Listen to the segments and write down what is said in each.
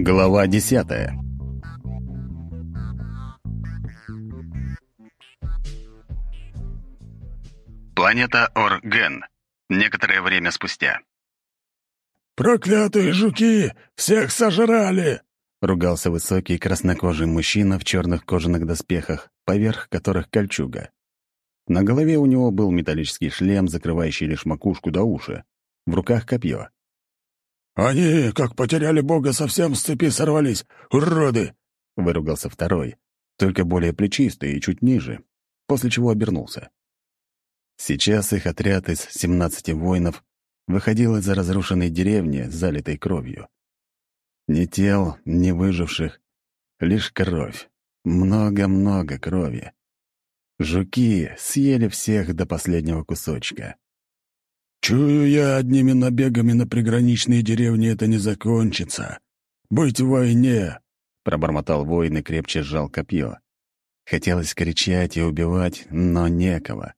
Глава десятая Планета Орген. Некоторое время спустя. «Проклятые жуки! Всех сожрали!» — ругался высокий краснокожий мужчина в черных кожаных доспехах, поверх которых кольчуга. На голове у него был металлический шлем, закрывающий лишь макушку до уши. В руках копье. «Они, как потеряли бога, совсем с цепи сорвались! Уроды!» — выругался второй, только более плечистый и чуть ниже, после чего обернулся. Сейчас их отряд из 17 воинов выходил из-за разрушенной деревни, залитой кровью. Ни тел, ни выживших, лишь кровь. Много-много крови. Жуки съели всех до последнего кусочка. «Чую я, одними набегами на приграничные деревни это не закончится. Быть в войне!» — пробормотал воин и крепче сжал копье. Хотелось кричать и убивать, но некого.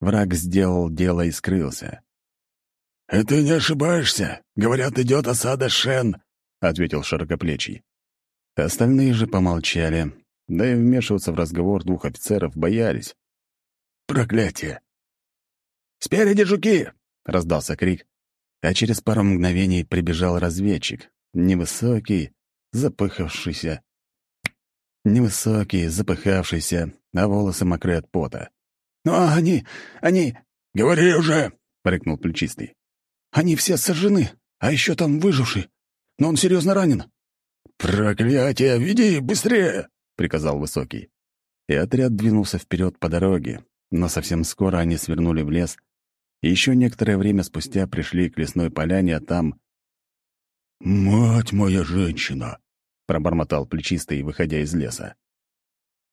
Враг сделал дело и скрылся. «И ты не ошибаешься. Говорят, идет осада Шен», — ответил широкоплечий. Остальные же помолчали, да и вмешиваться в разговор двух офицеров боялись. «Проклятие!» «Спереди жуки!» — раздался крик, а через пару мгновений прибежал разведчик, невысокий, запыхавшийся. Невысокий, запыхавшийся, а волосы мокрые от пота. «Ну, а они... они...» «Говори уже!» — рыкнул плечистый. «Они все сожжены, а еще там выживший, но он серьезно ранен». «Проклятие! Веди быстрее!» приказал Высокий. И отряд двинулся вперед по дороге, но совсем скоро они свернули в лес, еще некоторое время спустя пришли к лесной поляне, а там... «Мать моя женщина!» — пробормотал плечистый, выходя из леса.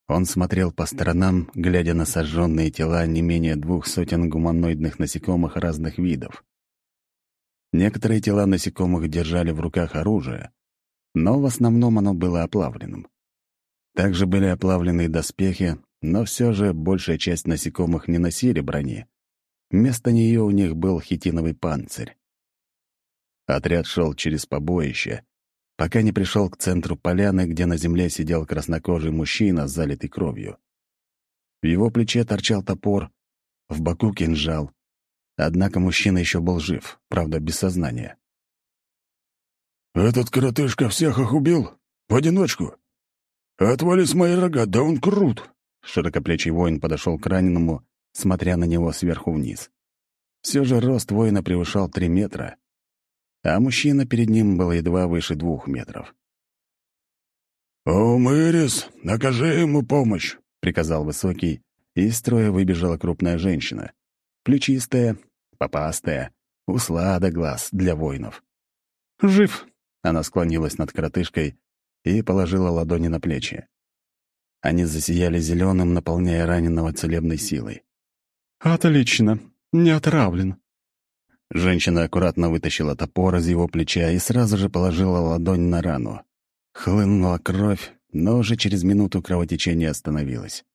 Он смотрел по сторонам, глядя на сожженные тела не менее двух сотен гуманоидных насекомых разных видов. Некоторые тела насекомых держали в руках оружие, но в основном оно было оплавленным. Также были оплавлены доспехи, но все же большая часть насекомых не носили брони. Вместо нее у них был хитиновый панцирь. Отряд шел через побоище, пока не пришел к центру поляны, где на земле сидел краснокожий мужчина, залитый кровью. В его плече торчал топор, в боку кинжал. Однако мужчина еще был жив, правда, без сознания. «Этот коротышка всех их убил? В одиночку?» «Отвались мои рога, да он крут!» Широкоплечий воин подошел к раненому, смотря на него сверху вниз. Все же рост воина превышал три метра, а мужчина перед ним был едва выше двух метров. «О, Мэрис, окажи ему помощь!» — приказал Высокий, и из строя выбежала крупная женщина. Плечистая, попастая, услада глаз для воинов. «Жив!» — она склонилась над коротышкой и положила ладони на плечи. Они засияли зеленым, наполняя раненого целебной силой. «Отлично. Не отравлен». Женщина аккуратно вытащила топор из его плеча и сразу же положила ладонь на рану. Хлынула кровь, но уже через минуту кровотечение остановилось.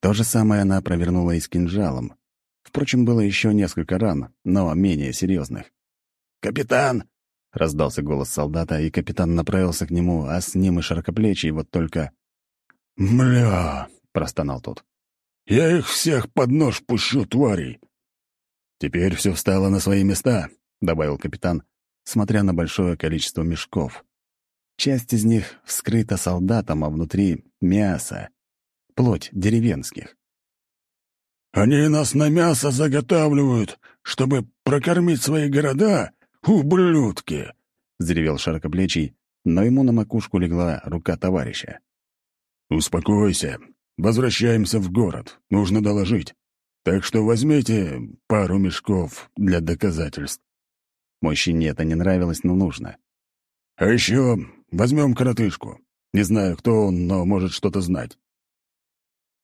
То же самое она провернула и с кинжалом. Впрочем, было еще несколько ран, но менее серьезных. «Капитан, — раздался голос солдата, и капитан направился к нему, а с ним и широкоплечий, вот только... «Мля!» — простонал тот. «Я их всех под нож пущу, тварей!» «Теперь все встало на свои места», — добавил капитан, смотря на большое количество мешков. Часть из них вскрыта солдатом, а внутри — мясо. Плоть деревенских. «Они нас на мясо заготавливают, чтобы прокормить свои города «Ублюдки!» — заревел широкоплечий, но ему на макушку легла рука товарища. «Успокойся. Возвращаемся в город. Нужно доложить. Так что возьмите пару мешков для доказательств». Мужчине это не нравилось, но нужно. «А еще возьмем коротышку. Не знаю, кто он, но может что-то знать».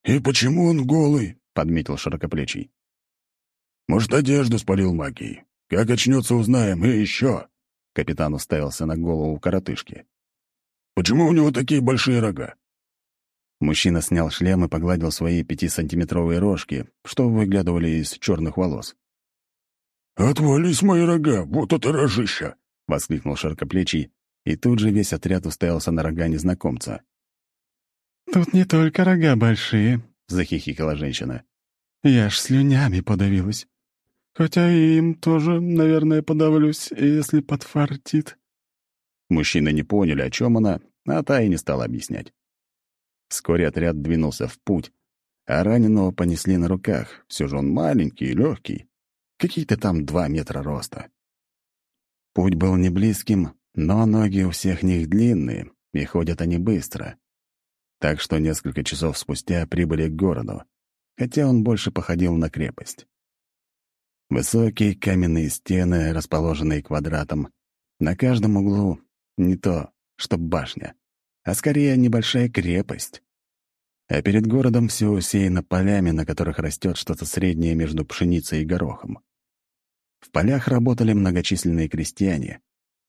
«И почему он голый?» — подметил широкоплечий. «Может, одежду спалил магией. Как очнется, узнаем. И еще...» Капитан уставился на голову коротышки. «Почему у него такие большие рога?» Мужчина снял шлем и погладил свои пятисантиметровые рожки, что выглядывали из черных волос. «Отвались мои рога, вот это рожища!» — воскликнул широкоплечий И тут же весь отряд уставился на рога незнакомца. «Тут не только рога большие», — захихикала женщина. «Я ж слюнями подавилась. Хотя и им тоже, наверное, подавлюсь, если подфартит». Мужчины не поняли, о чем она, а та и не стала объяснять. Вскоре отряд двинулся в путь, а раненого понесли на руках. Все же он маленький и легкий. Какие-то там два метра роста. Путь был не близким, но ноги у всех них длинные, и ходят они быстро. Так что несколько часов спустя прибыли к городу, хотя он больше походил на крепость. Высокие каменные стены, расположенные квадратом, на каждом углу не то, что башня, а скорее небольшая крепость. А перед городом все усеяно полями, на которых растет что-то среднее между пшеницей и горохом. В полях работали многочисленные крестьяне,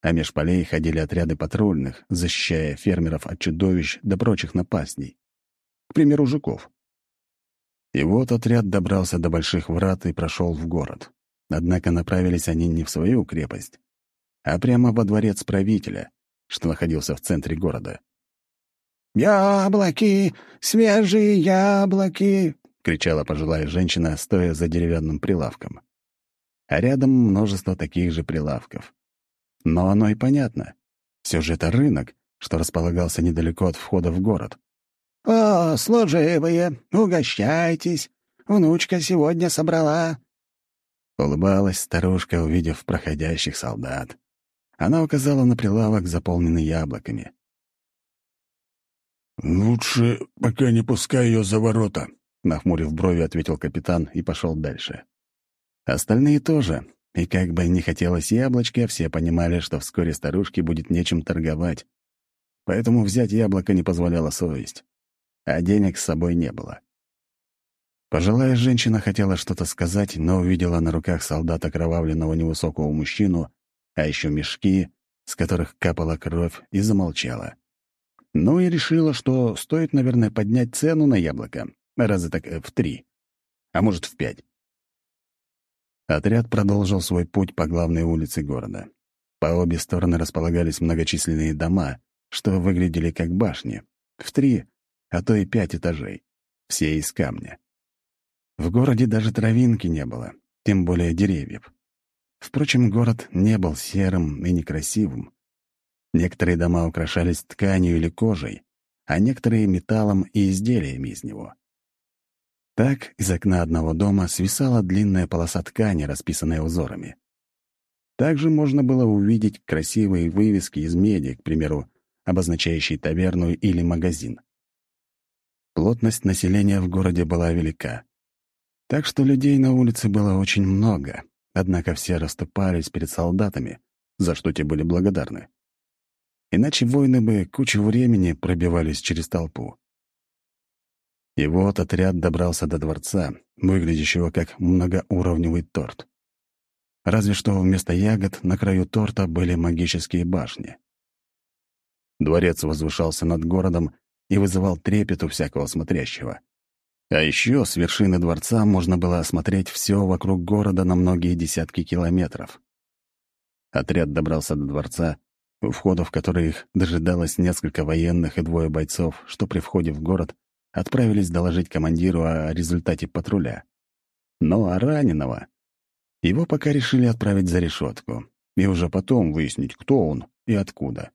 а меж полей ходили отряды патрульных, защищая фермеров от чудовищ до прочих напастей. К примеру, жуков. И вот отряд добрался до больших врат и прошел в город. Однако направились они не в свою крепость, а прямо во дворец правителя, что находился в центре города. «Яблоки! Свежие яблоки!» — кричала пожилая женщина, стоя за деревянным прилавком. А рядом множество таких же прилавков. Но оно и понятно. Все же это рынок, что располагался недалеко от входа в город. «О, служивые, угощайтесь! Внучка сегодня собрала!» Улыбалась старушка, увидев проходящих солдат. Она указала на прилавок, заполненный яблоками. «Лучше пока не пускай ее за ворота», — нахмурив брови, ответил капитан и пошел дальше. Остальные тоже, и как бы не хотелось яблочко, все понимали, что вскоре старушке будет нечем торговать. Поэтому взять яблоко не позволяла совесть. А денег с собой не было. Пожилая женщина хотела что-то сказать, но увидела на руках солдата кровавленного невысокого мужчину, а еще мешки, с которых капала кровь, и замолчала. Ну и решила, что стоит, наверное, поднять цену на яблоко, раза так э, в три, а может, в пять. Отряд продолжил свой путь по главной улице города. По обе стороны располагались многочисленные дома, что выглядели как башни, в три, а то и пять этажей, все из камня. В городе даже травинки не было, тем более деревьев. Впрочем, город не был серым и некрасивым. Некоторые дома украшались тканью или кожей, а некоторые — металлом и изделиями из него. Так из окна одного дома свисала длинная полоса ткани, расписанная узорами. Также можно было увидеть красивые вывески из меди, к примеру, обозначающие таверну или магазин. Плотность населения в городе была велика. Так что людей на улице было очень много, однако все расступались перед солдатами, за что те были благодарны. Иначе воины бы кучу времени пробивались через толпу. И вот отряд добрался до дворца, выглядящего как многоуровневый торт. Разве что вместо ягод на краю торта были магические башни. Дворец возвышался над городом и вызывал трепет у всякого смотрящего. А еще с вершины дворца можно было осмотреть все вокруг города на многие десятки километров. Отряд добрался до дворца у входа в который их дожидалось несколько военных и двое бойцов, что при входе в город отправились доложить командиру о результате патруля. Но а раненого... Его пока решили отправить за решетку, и уже потом выяснить, кто он и откуда.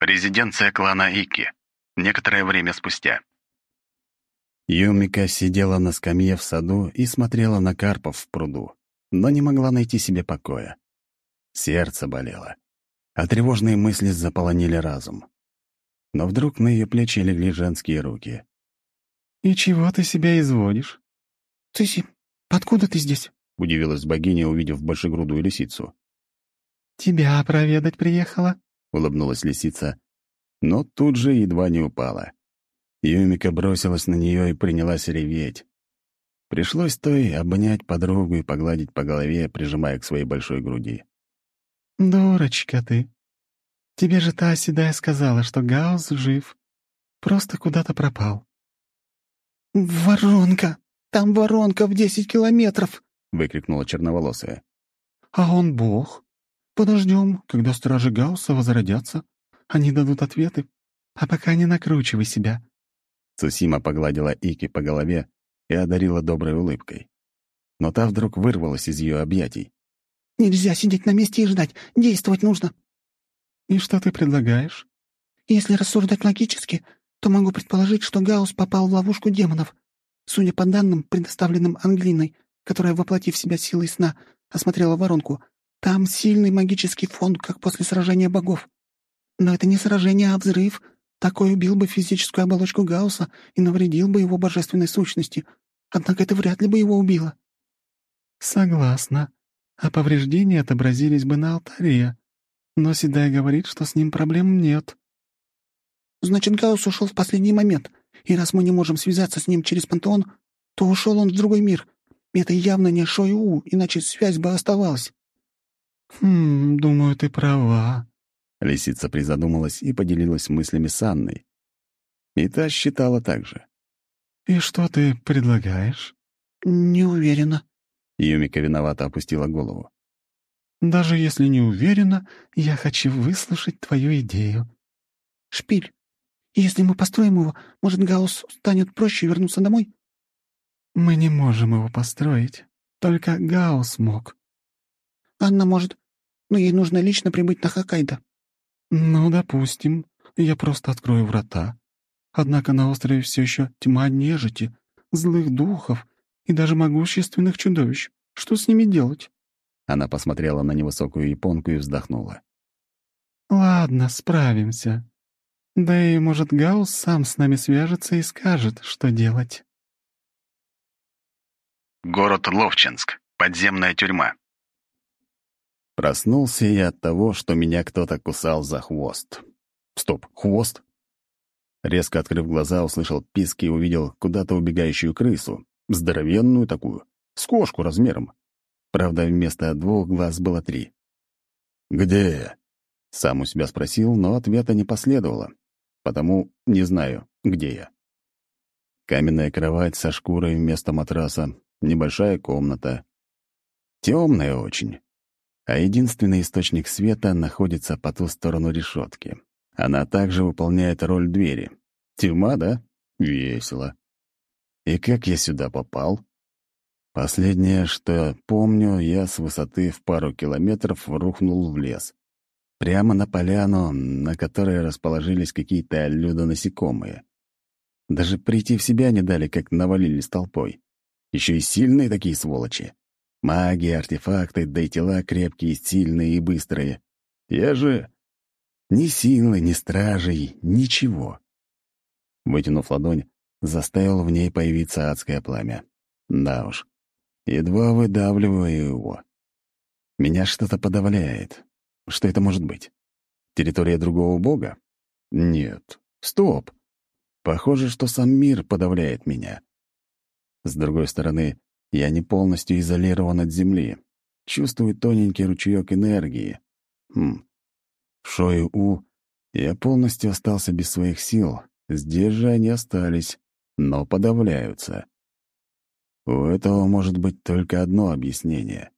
Резиденция клана Ики. Некоторое время спустя. Юмика сидела на скамье в саду и смотрела на карпов в пруду, но не могла найти себе покоя. Сердце болело а тревожные мысли заполонили разум. Но вдруг на ее плечи легли женские руки. «И чего ты себя изводишь?» «Цыси, откуда ты здесь?» — удивилась богиня, увидев большегрудую лисицу. «Тебя проведать приехала?» — улыбнулась лисица, но тут же едва не упала. Юмика бросилась на нее и принялась реветь. Пришлось той обнять подругу и погладить по голове, прижимая к своей большой груди. «Дурочка ты. Тебе же та седая сказала, что Гаус жив. Просто куда-то пропал». «Воронка! Там воронка в десять километров!» — выкрикнула черноволосая. «А он бог. Подождем, когда стражи Гаусса возродятся. Они дадут ответы. А пока не накручивай себя». Цусима погладила Ики по голове и одарила доброй улыбкой. Но та вдруг вырвалась из ее объятий. «Нельзя сидеть на месте и ждать. Действовать нужно». «И что ты предлагаешь?» «Если рассуждать логически, то могу предположить, что Гаус попал в ловушку демонов. Судя по данным, предоставленным Англиной, которая, воплотив себя силой сна, осмотрела воронку, там сильный магический фон, как после сражения богов. Но это не сражение, а взрыв. Такой убил бы физическую оболочку Гаусса и навредил бы его божественной сущности. Однако это вряд ли бы его убило. Согласна. А повреждения отобразились бы на алтаре. Но Седай говорит, что с ним проблем нет. Значит, Гаусс ушел в последний момент. И раз мы не можем связаться с ним через пантеон, то ушел он в другой мир. Это явно не Шой-У, иначе связь бы оставалась. «Хм, думаю, ты права», Лисица призадумалась и поделилась мыслями с Анной. И та считала так же. «И что ты предлагаешь?» «Не уверена». Юмика виновато опустила голову. «Даже если не уверена, я хочу выслушать твою идею». «Шпиль, если мы построим его, может, Гаус станет проще вернуться домой?» «Мы не можем его построить. Только Гаус мог». «Анна может, но ей нужно лично прибыть на Хоккайдо». «Ну, допустим, я просто открою врата. Однако на острове все еще тьма нежити, злых духов и даже могущественных чудовищ. Что с ними делать?» Она посмотрела на невысокую японку и вздохнула. «Ладно, справимся. Да и, может, Гаус сам с нами свяжется и скажет, что делать». Город Ловчинск. Подземная тюрьма. Проснулся я от того, что меня кто-то кусал за хвост. Стоп, хвост? Резко открыв глаза, услышал писк и увидел куда-то убегающую крысу. Здоровенную такую, с кошку размером. Правда, вместо двух глаз было три. «Где я?» Сам у себя спросил, но ответа не последовало. Потому не знаю, где я. Каменная кровать со шкурой вместо матраса, небольшая комната. Темная очень а единственный источник света находится по ту сторону решетки. Она также выполняет роль двери. Тюрьма, да? Весело. И как я сюда попал? Последнее, что помню, я с высоты в пару километров рухнул в лес. Прямо на поляну, на которой расположились какие-то людонасекомые. Даже прийти в себя не дали, как навалились толпой. Еще и сильные такие сволочи. Маги, артефакты, да и тела крепкие, сильные и быстрые. Я же ни силы, ни стражей, ничего. Вытянув ладонь, заставил в ней появиться адское пламя. Да уж, едва выдавливаю его. Меня что-то подавляет. Что это может быть? Территория другого бога? Нет. Стоп. Похоже, что сам мир подавляет меня. С другой стороны, я не полностью изолирован от Земли. Чувствую тоненький ручеек энергии. Хм. В Шою-У я полностью остался без своих сил. Здесь же они остались, но подавляются. У этого может быть только одно объяснение.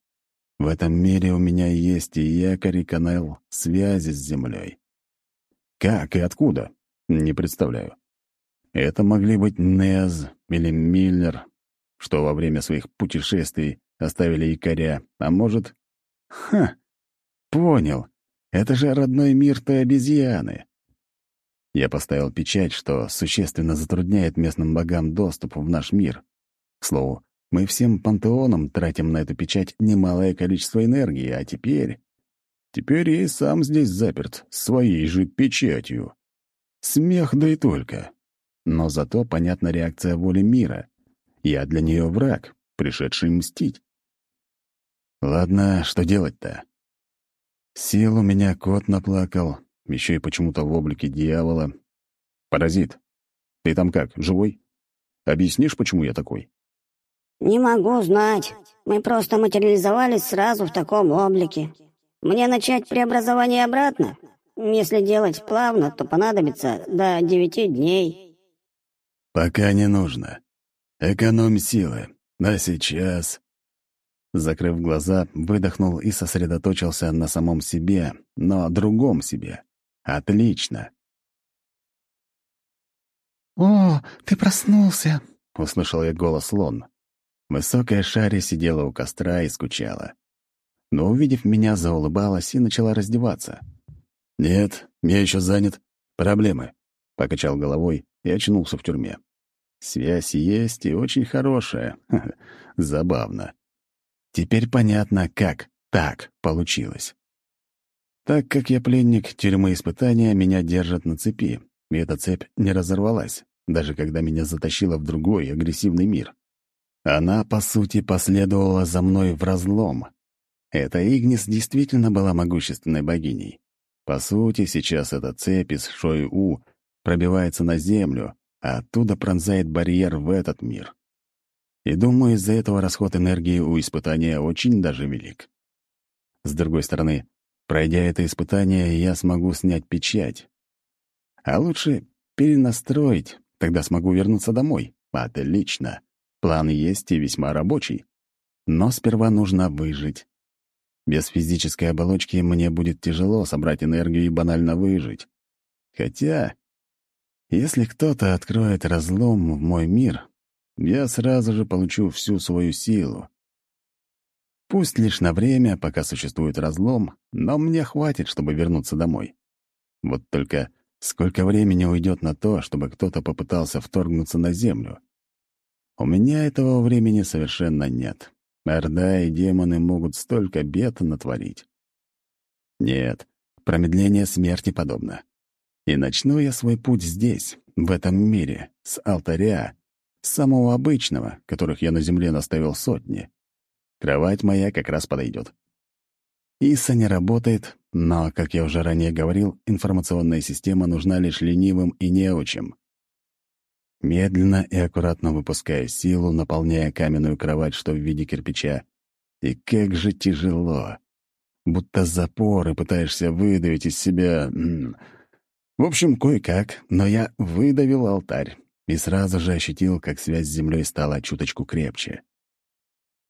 В этом мире у меня есть и якорь, и канал связи с Землей. Как и откуда? Не представляю. Это могли быть Нез или Миллер, что во время своих путешествий оставили якоря, а может... Ха! Понял. Это же родной мир той обезьяны. Я поставил печать, что существенно затрудняет местным богам доступ в наш мир. К слову, мы всем пантеоном тратим на эту печать немалое количество энергии, а теперь... Теперь я и сам здесь заперт, своей же печатью. Смех да и только. Но зато понятна реакция воли мира. Я для нее враг, пришедший мстить. Ладно, что делать-то? Сил у меня кот наплакал, еще и почему-то в облике дьявола. Паразит, ты там как, живой? Объяснишь, почему я такой? Не могу знать. Мы просто материализовались сразу в таком облике. Мне начать преобразование обратно? Если делать плавно, то понадобится до девяти дней. Пока не нужно. Экономь силы. А сейчас... Закрыв глаза, выдохнул и сосредоточился на самом себе, но другом себе. Отлично. «О, ты проснулся!» — услышал я голос Лон. Высокая Шари сидела у костра и скучала. Но, увидев меня, заулыбалась и начала раздеваться. «Нет, я еще занят. Проблемы», — покачал головой и очнулся в тюрьме. Связь есть и очень хорошая. Забавно. Теперь понятно, как так получилось. Так как я пленник тюрьмы испытания, меня держат на цепи, и эта цепь не разорвалась, даже когда меня затащило в другой агрессивный мир. Она, по сути, последовала за мной в разлом. Эта Игнис действительно была могущественной богиней. По сути, сейчас эта цепь из Шой-У пробивается на землю, а оттуда пронзает барьер в этот мир. И думаю, из-за этого расход энергии у испытания очень даже велик. С другой стороны, пройдя это испытание, я смогу снять печать. А лучше перенастроить, тогда смогу вернуться домой. Отлично. План есть и весьма рабочий. Но сперва нужно выжить. Без физической оболочки мне будет тяжело собрать энергию и банально выжить. Хотя, если кто-то откроет разлом в мой мир, я сразу же получу всю свою силу. Пусть лишь на время, пока существует разлом, но мне хватит, чтобы вернуться домой. Вот только сколько времени уйдет на то, чтобы кто-то попытался вторгнуться на Землю? У меня этого времени совершенно нет. Орда и демоны могут столько бед натворить. Нет, промедление смерти подобно. И начну я свой путь здесь, в этом мире, с алтаря, самого обычного, которых я на земле наставил сотни. Кровать моя как раз подойдет. Иса не работает, но, как я уже ранее говорил, информационная система нужна лишь ленивым и неучим. Медленно и аккуратно выпуская силу, наполняя каменную кровать, что в виде кирпича. И как же тяжело. Будто запоры пытаешься выдавить из себя... В общем, кое-как, но я выдавил алтарь и сразу же ощутил, как связь с землей стала чуточку крепче.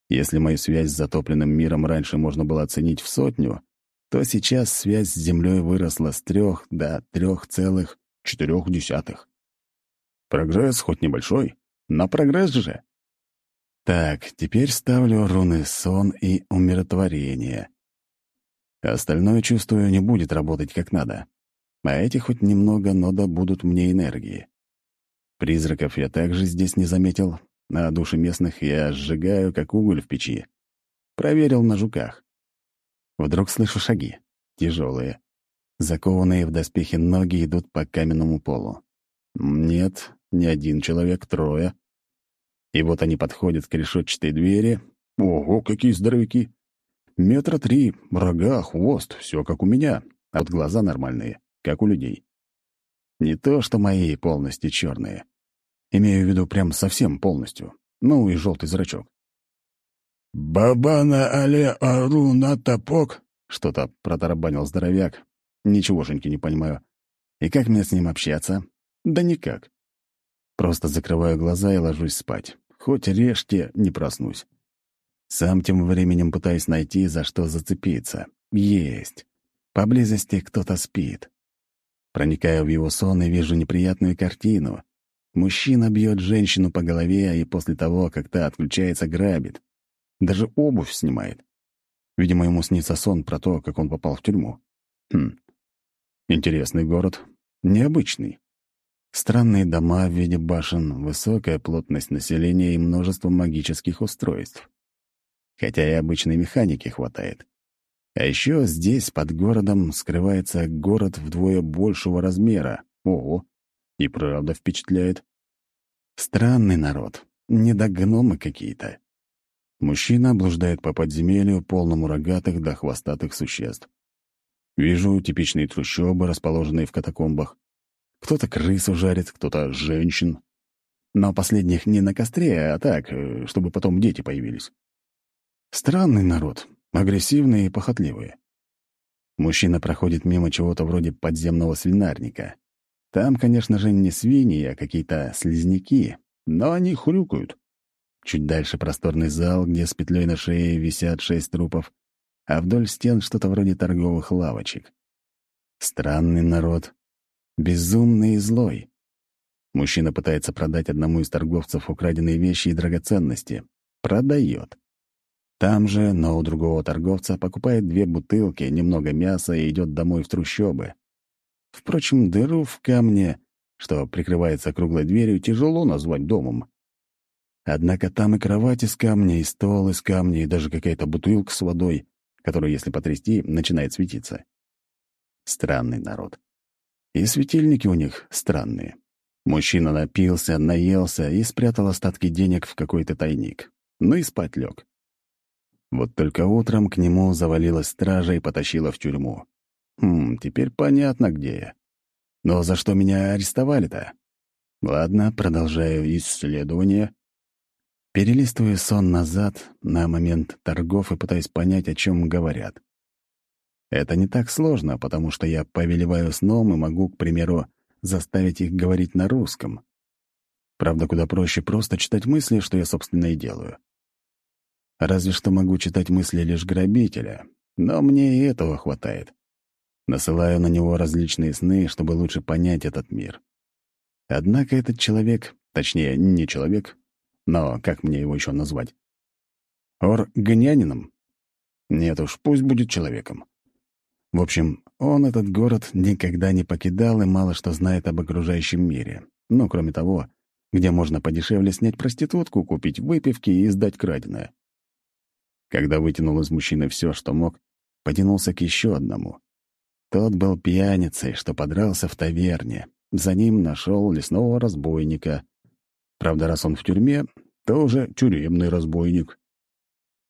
Если мою связь с затопленным миром раньше можно было оценить в сотню, то сейчас связь с землей выросла с трех до трех целых четырех десятых. Прогресс хоть небольшой, но прогресс же. Так, теперь ставлю руны сон и умиротворение. Остальное, чувствую, не будет работать как надо. А эти хоть немного, но да будут мне энергии. Призраков я также здесь не заметил, а души местных я сжигаю, как уголь в печи. Проверил на жуках. Вдруг слышу шаги. Тяжелые. Закованные в доспехи ноги идут по каменному полу. Нет, не один человек, трое. И вот они подходят к решетчатой двери. Ого, какие здоровяки! Метра три, рога, хвост, все как у меня, а вот глаза нормальные, как у людей. Не то, что мои полностью черные. Имею в виду прям совсем полностью. Ну и желтый зрачок. «Бабана але аруна топок?» — что-то протарабанил здоровяк. Ничегошеньки не понимаю. И как мне с ним общаться? Да никак. Просто закрываю глаза и ложусь спать. Хоть режьте, не проснусь. Сам тем временем пытаюсь найти, за что зацепиться. Есть. Поблизости кто-то спит. Проникаю в его сон и вижу неприятную картину. Мужчина бьет женщину по голове и после того, как та отключается, грабит. Даже обувь снимает. Видимо, ему снится сон про то, как он попал в тюрьму. Хм. Интересный город. Необычный. Странные дома в виде башен, высокая плотность населения и множество магических устройств. Хотя и обычной механики хватает. А еще здесь, под городом, скрывается город вдвое большего размера. Ого! И правда впечатляет. Странный народ. Не до гномы какие-то. Мужчина блуждает по подземелью, полному рогатых да хвостатых существ. Вижу типичные трущобы, расположенные в катакомбах. Кто-то крысу жарит, кто-то женщин. Но последних не на костре, а так, э, чтобы потом дети появились. Странный народ, агрессивные и похотливые. Мужчина проходит мимо чего-то вроде подземного свинарника. Там, конечно же, не свиньи, а какие-то слизняки, но они хрюкают. Чуть дальше просторный зал, где с петлей на шее висят шесть трупов, а вдоль стен что-то вроде торговых лавочек. Странный народ. Безумный и злой. Мужчина пытается продать одному из торговцев украденные вещи и драгоценности. Продает. Там же, но у другого торговца, покупает две бутылки, немного мяса и идет домой в трущобы. Впрочем, дыру в камне, что прикрывается круглой дверью, тяжело назвать домом. Однако там и кровать из камня, и стол из камня, и даже какая-то бутылка с водой, которую, если потрясти, начинает светиться. Странный народ. И светильники у них странные. Мужчина напился, наелся и спрятал остатки денег в какой-то тайник. Ну и спать лег. Вот только утром к нему завалилась стража и потащила в тюрьму. Хм, теперь понятно, где я. Но за что меня арестовали-то? Ладно, продолжаю исследование. Перелистываю сон назад на момент торгов и пытаюсь понять, о чем говорят. Это не так сложно, потому что я повелеваю сном и могу, к примеру, заставить их говорить на русском. Правда, куда проще просто читать мысли, что я, собственно, и делаю. Разве что могу читать мысли лишь грабителя, но мне и этого хватает. Насылаю на него различные сны, чтобы лучше понять этот мир. Однако этот человек, точнее, не человек, но как мне его еще назвать? Органянином? Нет уж, пусть будет человеком. В общем, он этот город никогда не покидал и мало что знает об окружающем мире. Ну, кроме того, где можно подешевле снять проститутку, купить выпивки и сдать краденое. Когда вытянул из мужчины все, что мог, потянулся к еще одному. Тот был пьяницей, что подрался в таверне. За ним нашел лесного разбойника. Правда, раз он в тюрьме, то уже тюремный разбойник.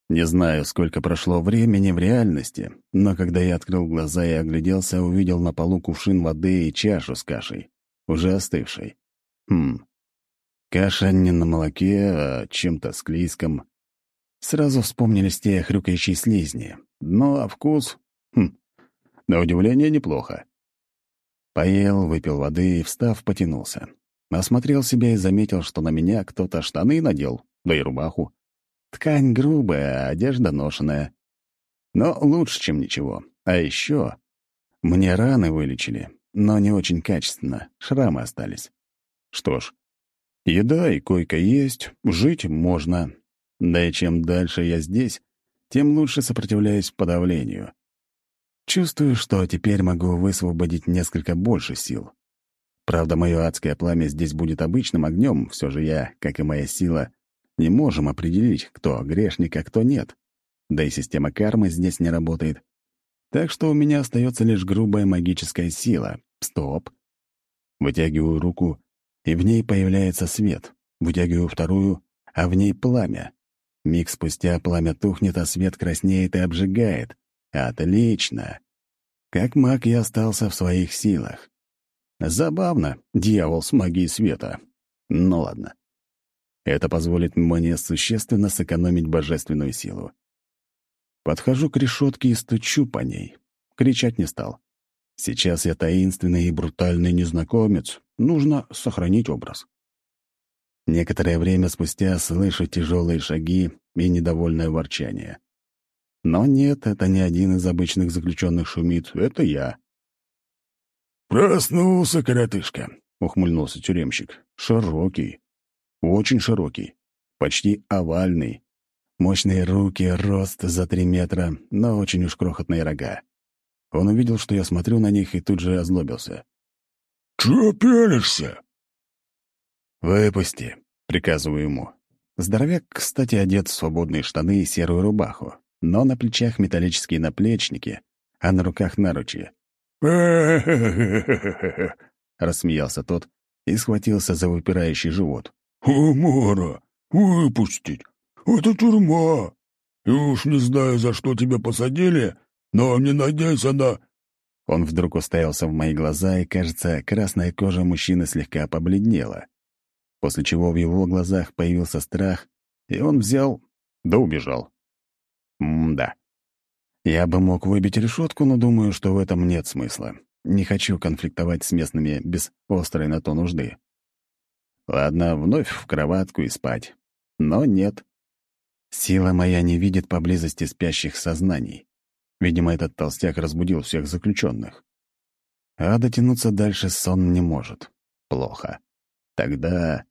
Не знаю, сколько прошло времени в реальности, но когда я открыл глаза и огляделся, увидел на полу кувшин воды и чашу с кашей, уже остывшей. Хм. Каша не на молоке, а чем-то склизком. Сразу вспомнились те хрюкающие слизни. Ну, а вкус... Хм, на удивление, неплохо. Поел, выпил воды и, встав, потянулся. Осмотрел себя и заметил, что на меня кто-то штаны надел, да и рубаху. Ткань грубая, а одежда ношеная. Но лучше, чем ничего. А еще мне раны вылечили, но не очень качественно, шрамы остались. Что ж, еда и койка есть, жить можно, да и чем дальше я здесь, тем лучше сопротивляюсь подавлению. Чувствую, что теперь могу высвободить несколько больше сил. Правда, мое адское пламя здесь будет обычным огнем, все же я, как и моя сила, не можем определить, кто грешник, а кто нет. Да и система кармы здесь не работает. Так что у меня остается лишь грубая магическая сила. Стоп. Вытягиваю руку, и в ней появляется свет. Вытягиваю вторую, а в ней пламя. Миг спустя пламя тухнет, а свет краснеет и обжигает. Отлично. Как маг я остался в своих силах. Забавно, дьявол с магией света. Ну ладно. Это позволит мне существенно сэкономить божественную силу. Подхожу к решетке и стучу по ней. Кричать не стал. Сейчас я таинственный и брутальный незнакомец. Нужно сохранить образ. Некоторое время спустя слышу тяжелые шаги и недовольное ворчание. Но нет, это не один из обычных заключенных шумит, это я. «Проснулся, коротышка», — ухмыльнулся тюремщик. «Широкий, очень широкий, почти овальный. Мощные руки, рост за три метра, но очень уж крохотные рога. Он увидел, что я смотрю на них, и тут же озлобился. «Чего пялишься?» «Выпусти», — приказываю ему. Здоровяк, кстати, одет в свободные штаны и серую рубаху, но на плечах металлические наплечники, а на руках наручи. рассмеялся тот и схватился за выпирающий живот. «Умора! Выпустить! Это тюрьма! И уж не знаю, за что тебя посадили, но не надейся на...» Он вдруг уставился в мои глаза, и, кажется, красная кожа мужчины слегка побледнела после чего в его глазах появился страх, и он взял, да убежал. М-да. Я бы мог выбить решетку, но думаю, что в этом нет смысла. Не хочу конфликтовать с местными без острой на то нужды. Ладно, вновь в кроватку и спать. Но нет. Сила моя не видит поблизости спящих сознаний. Видимо, этот толстяк разбудил всех заключенных. А дотянуться дальше сон не может. Плохо. Тогда...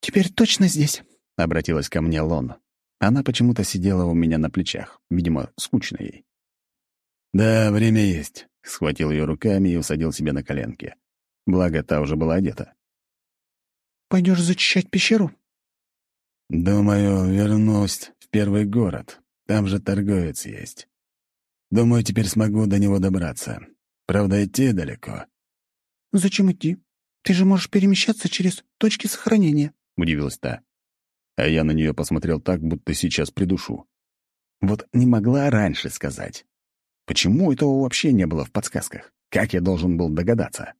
«Теперь точно здесь?» — обратилась ко мне Лон. Она почему-то сидела у меня на плечах. Видимо, скучно ей. «Да, время есть», — схватил ее руками и усадил себе на коленки. Благо, та уже была одета. Пойдешь зачищать пещеру?» «Думаю, вернусь в первый город. Там же торговец есть. Думаю, теперь смогу до него добраться. Правда, идти далеко». «Зачем идти? Ты же можешь перемещаться через точки сохранения», — удивилась та. А я на нее посмотрел так, будто сейчас придушу. Вот не могла раньше сказать. Почему этого вообще не было в подсказках? Как я должен был догадаться?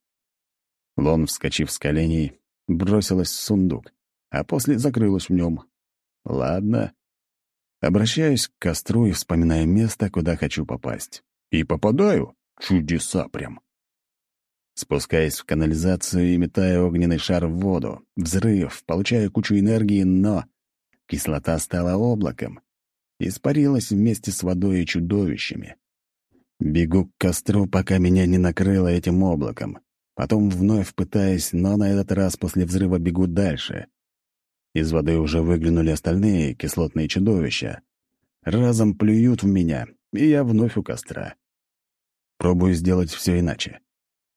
Лон, вскочив с коленей, бросилась в сундук, а после закрылась в нем. Ладно. Обращаюсь к костру и вспоминаю место, куда хочу попасть. И попадаю. Чудеса прям. Спускаясь в канализацию и метая огненный шар в воду. Взрыв, получаю кучу энергии, но... Кислота стала облаком. Испарилась вместе с водой и чудовищами. Бегу к костру, пока меня не накрыло этим облаком. Потом вновь пытаясь, но на этот раз после взрыва бегу дальше. Из воды уже выглянули остальные кислотные чудовища. Разом плюют в меня, и я вновь у костра. Пробую сделать все иначе.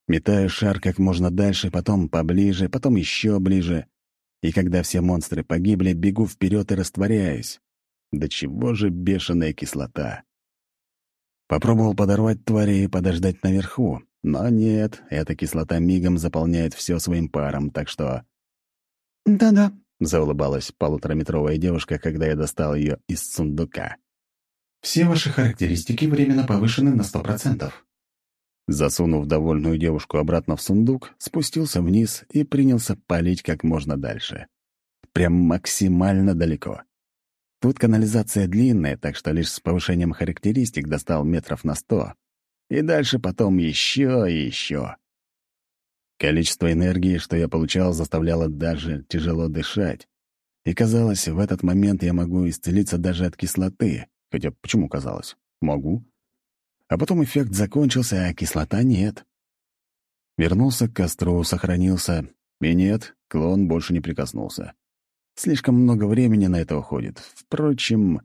Метаю шар как можно дальше, потом поближе, потом еще ближе. И когда все монстры погибли, бегу вперед и растворяюсь. Да чего же бешеная кислота? Попробовал подорвать твари и подождать наверху. Но нет, эта кислота мигом заполняет все своим паром, так что... «Да-да», — заулыбалась полутораметровая девушка, когда я достал ее из сундука. «Все ваши характеристики временно повышены на сто процентов. Засунув довольную девушку обратно в сундук, спустился вниз и принялся палить как можно дальше. Прям максимально далеко. Тут канализация длинная, так что лишь с повышением характеристик достал метров на сто. И дальше потом еще и еще. Количество энергии, что я получал, заставляло даже тяжело дышать. И казалось, в этот момент я могу исцелиться даже от кислоты. Хотя почему казалось? Могу. А потом эффект закончился, а кислота нет. Вернулся к костру, сохранился. И нет, клон больше не прикоснулся. Слишком много времени на это уходит. Впрочем...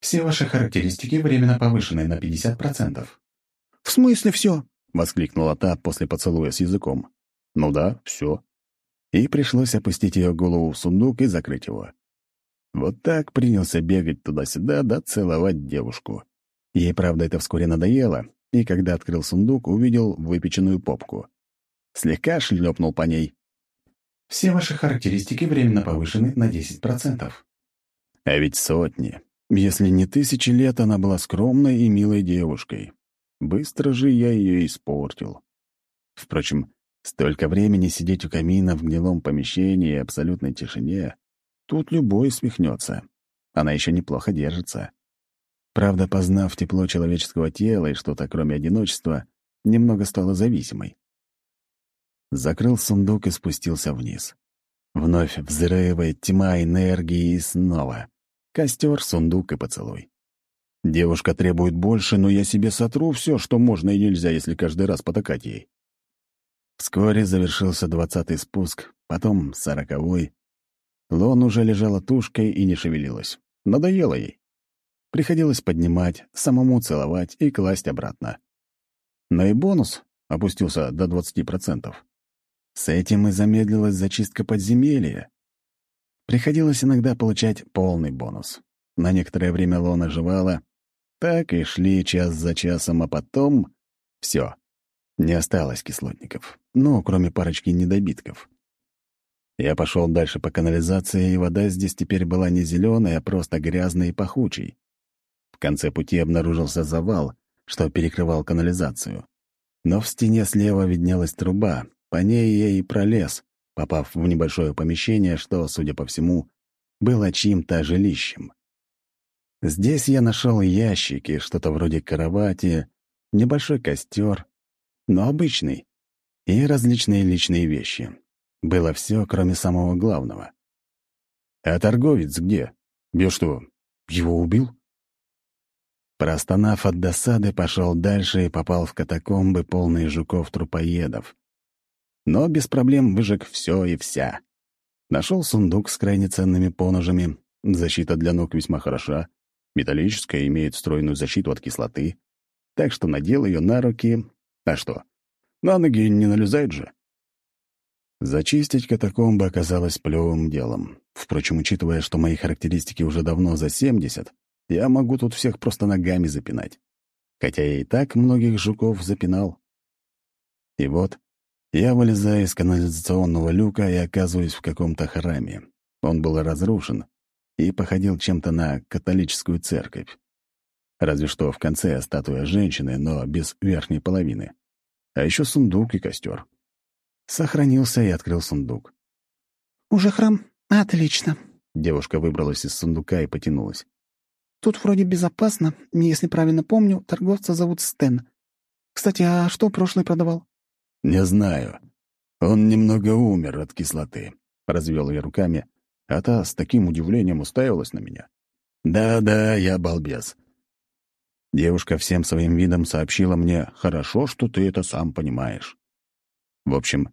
Все ваши характеристики временно повышены на 50%. «В смысле все?» — воскликнула та после поцелуя с языком. «Ну да, все. И пришлось опустить ее голову в сундук и закрыть его. Вот так принялся бегать туда-сюда да целовать девушку. Ей, правда, это вскоре надоело, и когда открыл сундук, увидел выпеченную попку. Слегка шлепнул по ней. «Все ваши характеристики временно повышены на 10%. А ведь сотни. Если не тысячи лет, она была скромной и милой девушкой. Быстро же я ее испортил. Впрочем, столько времени сидеть у камина в гнилом помещении и абсолютной тишине, тут любой свихнется. Она еще неплохо держится. Правда, познав тепло человеческого тела и что-то кроме одиночества, немного стала зависимой. Закрыл сундук и спустился вниз. Вновь взрывы, тьма энергии и снова. Костер, сундук и поцелуй. Девушка требует больше, но я себе сотру все, что можно и нельзя, если каждый раз потакать ей. Вскоре завершился двадцатый спуск, потом сороковой. Лон уже лежала тушкой и не шевелилась. Надоело ей. Приходилось поднимать, самому целовать и класть обратно. Но и бонус опустился до 20%. С этим и замедлилась зачистка подземелья. Приходилось иногда получать полный бонус. На некоторое время Лона жевала, так и шли час за часом, а потом... все, Не осталось кислотников. Ну, кроме парочки недобитков. Я пошел дальше по канализации, и вода здесь теперь была не зеленая, а просто грязной и пахучей конце пути обнаружился завал, что перекрывал канализацию. Но в стене слева виднелась труба, по ней я и пролез, попав в небольшое помещение, что, судя по всему, было чьим-то жилищем. Здесь я нашел ящики, что-то вроде кровати, небольшой костер, но обычный, и различные личные вещи. Было все, кроме самого главного. А торговец где? Я что, его убил? Простонав от досады, пошел дальше и попал в катакомбы, полные жуков-трупоедов. Но без проблем выжег все и вся. Нашел сундук с крайне ценными поножами. Защита для ног весьма хороша. Металлическая имеет встроенную защиту от кислоты. Так что надел ее на руки. А что? На ноги не налезает же. Зачистить катакомбы оказалось плевым делом. Впрочем, учитывая, что мои характеристики уже давно за 70, я могу тут всех просто ногами запинать. Хотя я и так многих жуков запинал. И вот я вылезаю из канализационного люка и оказываюсь в каком-то храме. Он был разрушен и походил чем-то на католическую церковь. Разве что в конце статуя женщины, но без верхней половины. А еще сундук и костер. Сохранился и открыл сундук. «Уже храм? Отлично». Девушка выбралась из сундука и потянулась. Тут вроде безопасно. Если правильно помню, торговца зовут Стэн. Кстати, а что прошлый продавал?» «Не знаю. Он немного умер от кислоты», — развел я руками, а та с таким удивлением уставилась на меня. «Да-да, я балбес». Девушка всем своим видом сообщила мне, «Хорошо, что ты это сам понимаешь». В общем,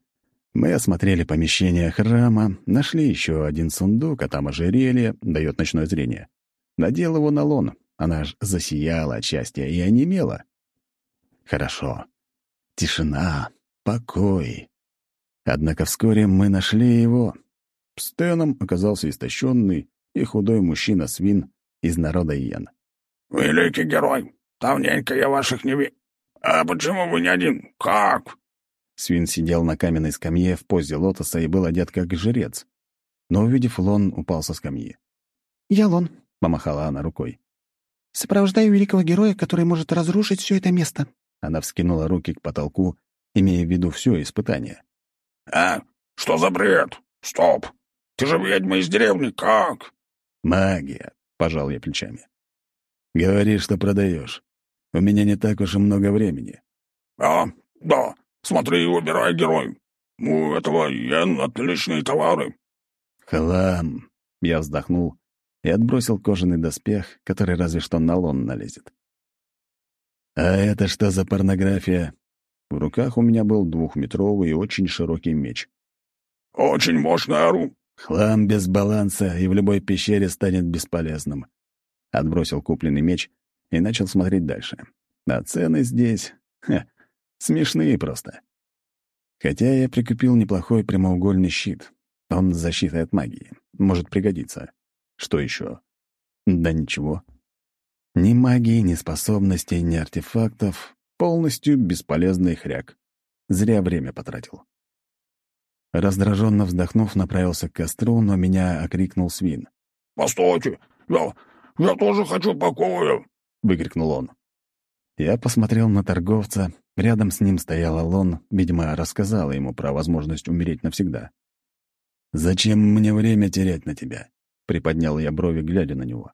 мы осмотрели помещение храма, нашли еще один сундук, а там ожерелье, дает ночное зрение. Надел его на лон. Она аж засияла от счастья и онемела. Хорошо. Тишина, покой. Однако вскоре мы нашли его. Стэном оказался истощенный и худой мужчина-свин из народа Иен. «Великий герой! Давненько я ваших не ви... А почему вы не один? Как?» Свин сидел на каменной скамье в позе лотоса и был одет как жрец. Но, увидев Лон, упал со скамьи. «Я Лон», — помахала она рукой. «Сопровождаю великого героя, который может разрушить все это место». Она вскинула руки к потолку, имея в виду все испытание. «А? Что за бред? Стоп! Ты же ведьма из деревни, как?» «Магия», — пожал я плечами. «Говори, что продаешь. У меня не так уж и много времени». «А, да. Смотри, выбирай герой. У этого Йен отличные товары». «Хлам!» — я вздохнул и отбросил кожаный доспех, который разве что на лон налезет. «А это что за порнография?» В руках у меня был двухметровый и очень широкий меч. «Очень мощный ору!» «Хлам без баланса и в любой пещере станет бесполезным». Отбросил купленный меч и начал смотреть дальше. А цены здесь... Ха, смешные просто. Хотя я прикупил неплохой прямоугольный щит. Он с защитой от магии. Может пригодиться. Что еще? Да ничего. Ни магии, ни способностей, ни артефактов. Полностью бесполезный хряк. Зря время потратил. Раздраженно вздохнув, направился к костру, но меня окрикнул свин. «Постойте! Я, я тоже хочу покоя!» — выкрикнул он. Я посмотрел на торговца. Рядом с ним стоял Алон, видимо, рассказала ему про возможность умереть навсегда. «Зачем мне время терять на тебя?» Приподнял я брови, глядя на него.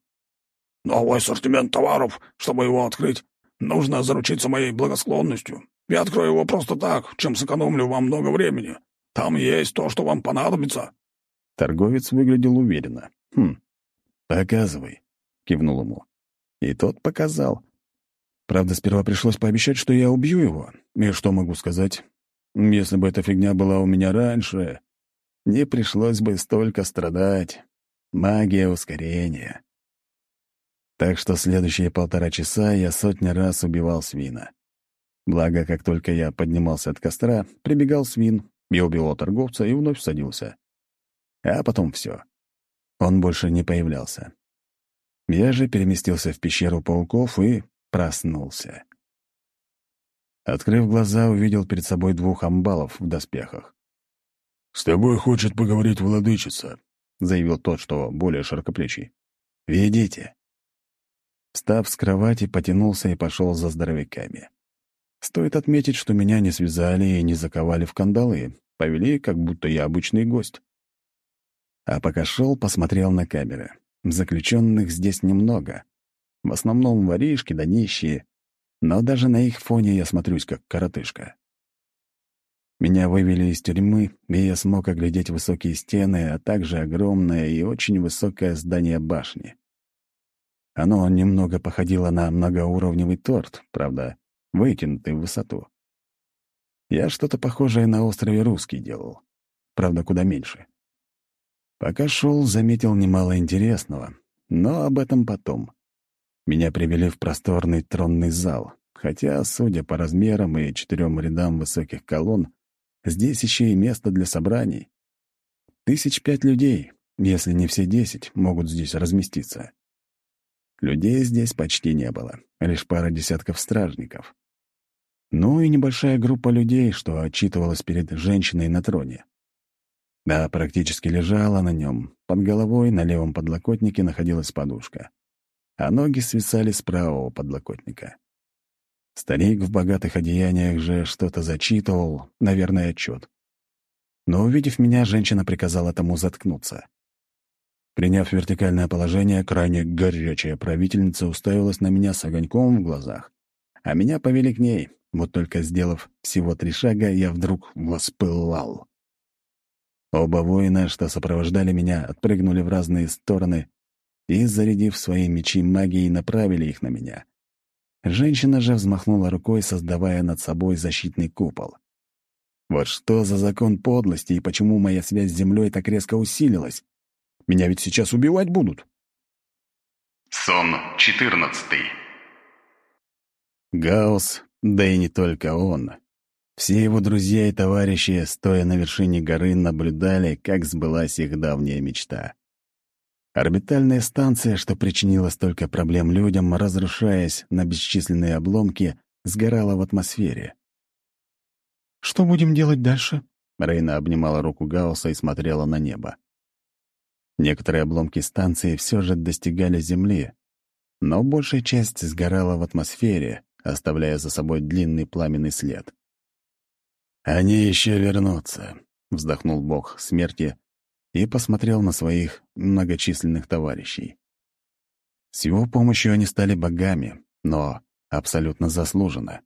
«Новый ассортимент товаров. Чтобы его открыть, нужно заручиться моей благосклонностью. Я открою его просто так, чем сэкономлю вам много времени. Там есть то, что вам понадобится». Торговец выглядел уверенно. «Хм, показывай», — кивнул ему. И тот показал. Правда, сперва пришлось пообещать, что я убью его. И что могу сказать? Если бы эта фигня была у меня раньше, не пришлось бы столько страдать. Магия ускорения. Так что следующие полтора часа я сотни раз убивал свина. Благо, как только я поднимался от костра, прибегал свин, я убивал торговца и вновь садился. А потом все. Он больше не появлялся. Я же переместился в пещеру пауков и проснулся. Открыв глаза, увидел перед собой двух амбалов в доспехах. «С тобой хочет поговорить владычица», — заявил тот, что более широкоплечий. «Ведите». Встав с кровати, потянулся и пошел за здоровяками. Стоит отметить, что меня не связали и не заковали в кандалы, повели, как будто я обычный гость. А пока шел, посмотрел на камеры. Заключенных здесь немного. В основном воришки да нищие, но даже на их фоне я смотрюсь как коротышка. Меня вывели из тюрьмы, и я смог оглядеть высокие стены, а также огромное и очень высокое здание башни. Оно немного походило на многоуровневый торт, правда, вытянутый в высоту. Я что-то похожее на острове Русский делал, правда, куда меньше. Пока шел, заметил немало интересного, но об этом потом. Меня привели в просторный тронный зал, хотя, судя по размерам и четырем рядам высоких колонн, здесь еще и место для собраний. Тысяч пять людей, если не все десять, могут здесь разместиться. Людей здесь почти не было, лишь пара десятков стражников. Ну и небольшая группа людей, что отчитывалась перед женщиной на троне. Да, практически лежала на нем. Под головой на левом подлокотнике находилась подушка, а ноги свисали с правого подлокотника. Старик в богатых одеяниях же что-то зачитывал, наверное, отчет. Но, увидев меня, женщина приказала тому заткнуться. Приняв вертикальное положение, крайне горячая правительница уставилась на меня с огоньком в глазах, а меня повели к ней, вот только сделав всего три шага, я вдруг воспылал. Оба воина, что сопровождали меня, отпрыгнули в разные стороны и, зарядив свои мечи магией, направили их на меня. Женщина же взмахнула рукой, создавая над собой защитный купол. Вот что за закон подлости и почему моя связь с землей так резко усилилась? Меня ведь сейчас убивать будут. Сон четырнадцатый. Гаус, да и не только он. Все его друзья и товарищи, стоя на вершине горы, наблюдали, как сбылась их давняя мечта. Орбитальная станция, что причинила столько проблем людям, разрушаясь на бесчисленные обломки, сгорала в атмосфере. «Что будем делать дальше?» Рейна обнимала руку Гаусса и смотрела на небо. Некоторые обломки станции все же достигали Земли, но большая часть сгорала в атмосфере, оставляя за собой длинный пламенный след. «Они еще вернутся», — вздохнул бог смерти и посмотрел на своих многочисленных товарищей. С его помощью они стали богами, но абсолютно заслуженно.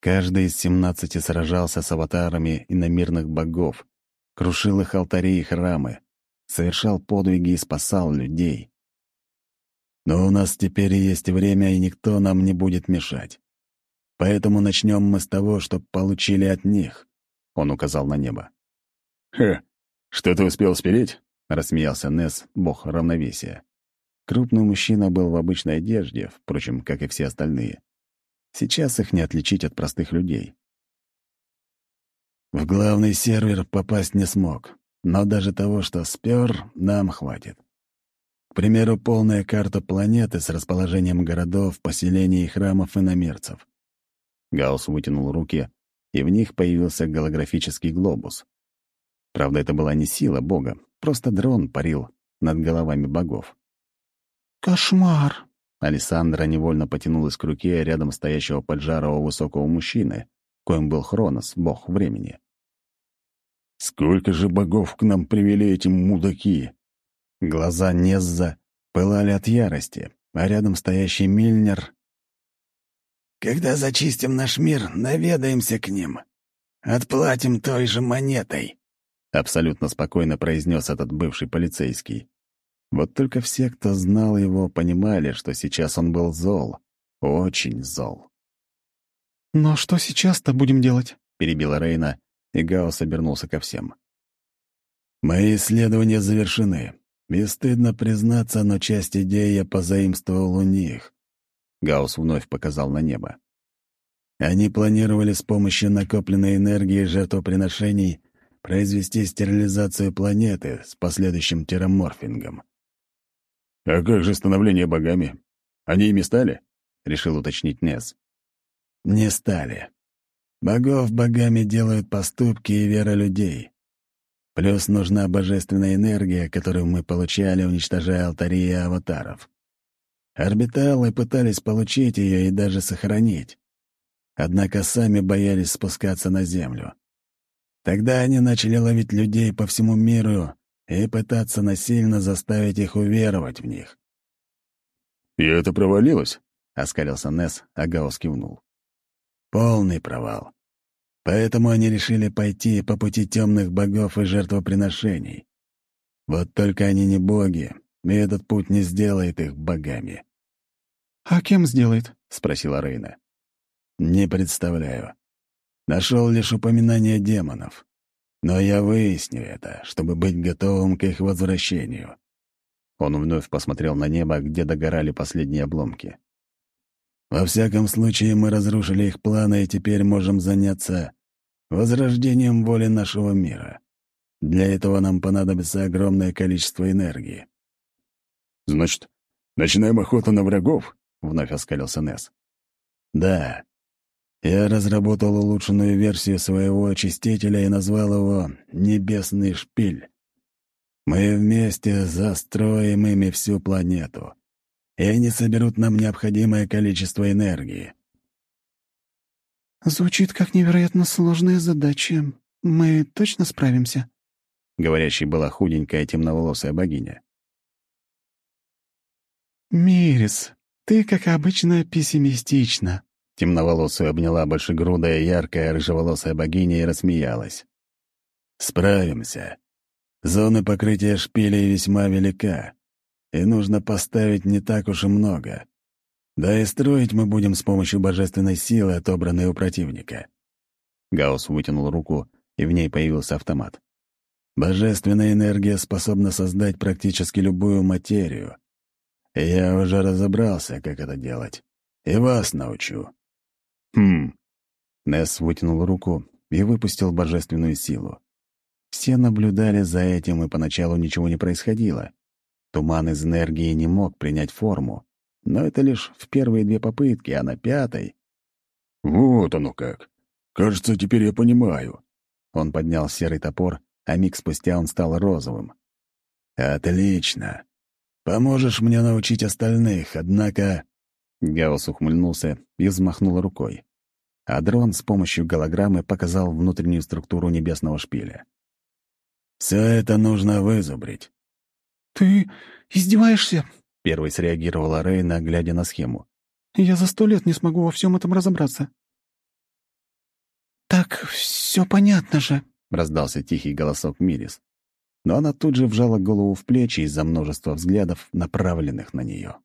Каждый из семнадцати сражался с аватарами иномирных богов, крушил их алтари и храмы, совершал подвиги и спасал людей. Но у нас теперь есть время, и никто нам не будет мешать. Поэтому начнем мы с того, что получили от них», — он указал на небо. «Хе, что ты успел спереть?» — рассмеялся Несс, бог равновесия. Крупный мужчина был в обычной одежде, впрочем, как и все остальные. Сейчас их не отличить от простых людей. В главный сервер попасть не смог. Но даже того, что спер, нам хватит. К примеру, полная карта планеты с расположением городов, поселений и храмов иномерцев. Гаус вытянул руки, и в них появился голографический глобус. Правда, это была не сила бога, просто дрон парил над головами богов. «Кошмар!» Александра невольно потянулась к руке рядом стоящего поджарого высокого мужчины, коим был Хронос, бог времени. Сколько же богов к нам привели эти мудаки? Глаза Незза пылали от ярости, а рядом стоящий Мильнер... «Когда зачистим наш мир, наведаемся к ним. Отплатим той же монетой», — абсолютно спокойно произнес этот бывший полицейский. Вот только все, кто знал его, понимали, что сейчас он был зол, очень зол. «Но что сейчас-то будем делать?» — перебила Рейна, и Гаус обернулся ко всем. «Мои исследования завершены, и стыдно признаться, но часть идей я позаимствовал у них». Гаус вновь показал на небо. Они планировали с помощью накопленной энергии жертвоприношений произвести стерилизацию планеты с последующим тераморфингом. «А как же становление богами? Они ими стали?» — решил уточнить Нес. «Не стали. Богов богами делают поступки и вера людей. Плюс нужна божественная энергия, которую мы получали, уничтожая алтари и аватаров. Орбиталы пытались получить ее и даже сохранить. Однако сами боялись спускаться на Землю. Тогда они начали ловить людей по всему миру и пытаться насильно заставить их уверовать в них. «И это провалилось?» — оскалился Несс, а Гаус кивнул. Полный провал. Поэтому они решили пойти по пути темных богов и жертвоприношений. Вот только они не боги, и этот путь не сделает их богами. «А кем сделает?» — спросила Рейна. «Не представляю. Нашел лишь упоминание демонов. Но я выясню это, чтобы быть готовым к их возвращению». Он вновь посмотрел на небо, где догорали последние обломки. «Во всяком случае, мы разрушили их планы и теперь можем заняться возрождением воли нашего мира. Для этого нам понадобится огромное количество энергии». «Значит, начинаем охоту на врагов?» — вновь оскалился Несс. «Да. Я разработал улучшенную версию своего очистителя и назвал его «Небесный шпиль». Мы вместе застроим ими всю планету, и они соберут нам необходимое количество энергии». «Звучит как невероятно сложная задача. Мы точно справимся?» Говорящей была худенькая темноволосая богиня. «Мирис, ты, как обычно, пессимистична». Темноволосую обняла большегрудая, яркая, рыжеволосая богиня и рассмеялась. «Справимся. Зона покрытия шпилей весьма велика, и нужно поставить не так уж и много. Да и строить мы будем с помощью божественной силы, отобранной у противника». Гаус вытянул руку, и в ней появился автомат. «Божественная энергия способна создать практически любую материю. Я уже разобрался, как это делать, и вас научу». «Хм». Несс вытянул руку и выпустил божественную силу. Все наблюдали за этим, и поначалу ничего не происходило. Туман из энергии не мог принять форму, но это лишь в первые две попытки, а на пятой... «Вот оно как! Кажется, теперь я понимаю». Он поднял серый топор, а миг спустя он стал розовым. «Отлично. Поможешь мне научить остальных, однако...» Гаус ухмыльнулся и взмахнул рукой. А дрон с помощью голограммы показал внутреннюю структуру небесного шпиля. «Все это нужно вызубрить». «Ты издеваешься?» — первой среагировала Рейна, глядя на схему. «Я за сто лет не смогу во всем этом разобраться». «Так все понятно же», — раздался тихий голосок Мирис но она тут же вжала голову в плечи из-за множества взглядов, направленных на нее.